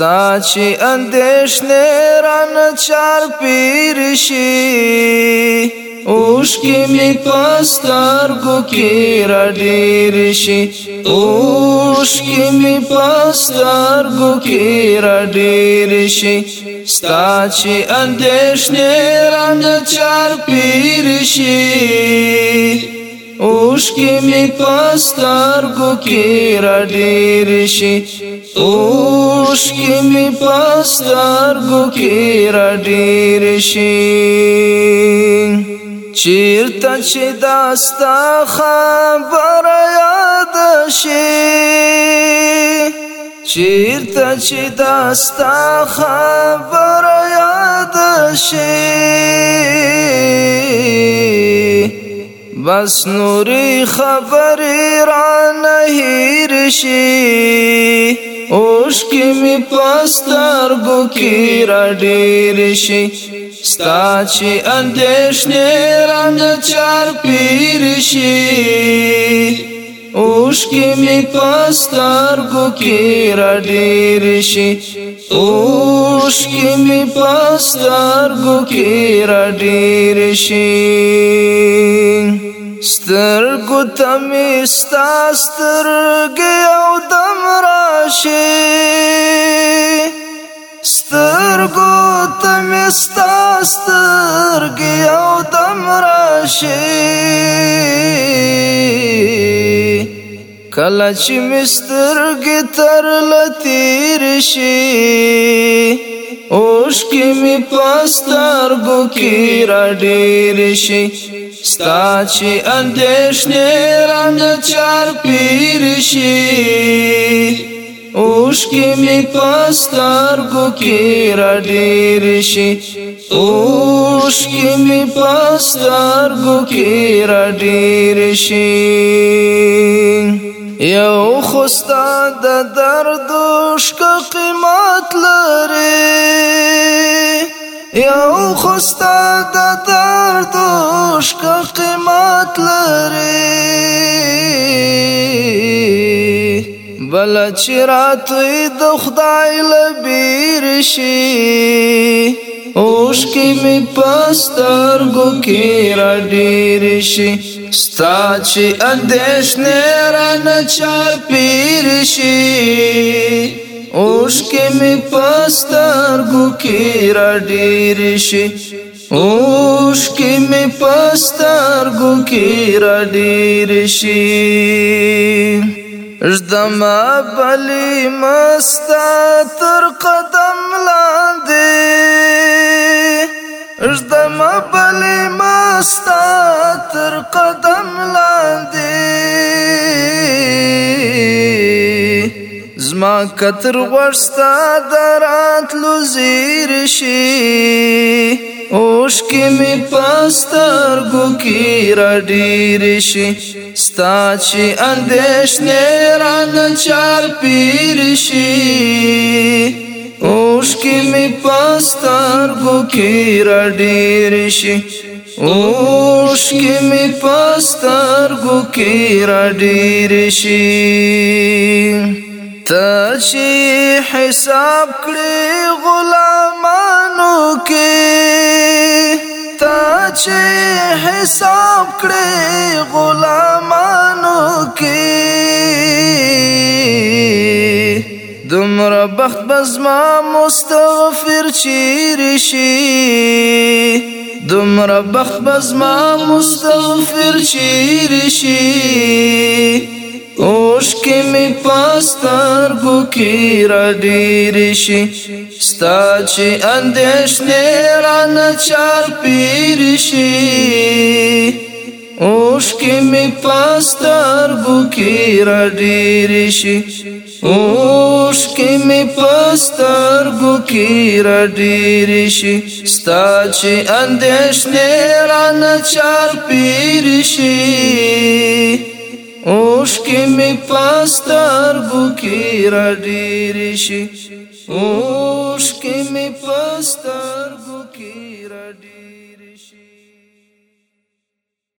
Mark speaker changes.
Speaker 1: ستا چې اندېښنې رانه چار پیر شي اوښکې مې په سترګو کې راډېرې شي اوښکې مې په سترګو کې راډېرې شي ستا چې اندېښنې رانه چار پیر شي اوش کې می پستر کو کې را ډیر شي اوش کې می پستر کو کې را ډیر شي چیرته چې داستا خبر یاد شي چیرته چې داستا خبر یاد شي بس نوري خبر را نه هیر شي اوش کې می پستر ګو کې را ډیر شي ستا چې اندېښنې رنګ چار پیر شي اوش کې می پستر ګو کې را ډیر شي اوش کې می پستر ګو کې را ډیر شي سترګو تمې ستا سترګې او دم راشي سترګو تمې ستا سترګې او دم راشي کله چې مسترګې تر لتیر شي اوش کې می پاستر گو کی را ډیر شي ستا چې اندېښنې رانه چار پیر شي اوشکی می پستر گو کی را ډیر شي اوشکی می پستر گو کی را ډیر شي یو خوستا د درد وشک قیمت لري یو خوستا د درد شک قیمت لري بل چرات د خدای لبیر شي اوش کې می پستر گو کې را ډیر شي ستا چې اندیش نه را نه چا پیر شي اوشکې مې پسترګو کې را ډېر شي اوشکې مې پسترګو کې را ډېر شي ژدما بلی مستا تر قدم لاندې ژدما بلی مستا تر قدم لاندې زما کتر غوښتا درات لوزیر شي اوش کې می پستر ګو کې را ډیر شي ستا چې اندیش نه را نه چار پیر شي اوش کې می پستر ګو کې را ډیر شي اوش کې می پستر ګو کې را ډیر شي ته چې حساب کړی غلامانو کې ته چې حساب کړی غلامانو کې دومره بخت بزما مستغفر چیرې شي دومره بخت بزما مستغفر چیرې شي پستر گو کی را ډیر شي ستا چې اندېشنې را نه چار پیر شي اوش کې می پستر گو کی را ډیر شي اوش کې می پستر گو کی را ډیر شي ستا چې اندېشنې را نه چار پیر شي اوشکی می پلاستر بوکی را ډیر شي اوشکی می پلاستر بوکی را ډیر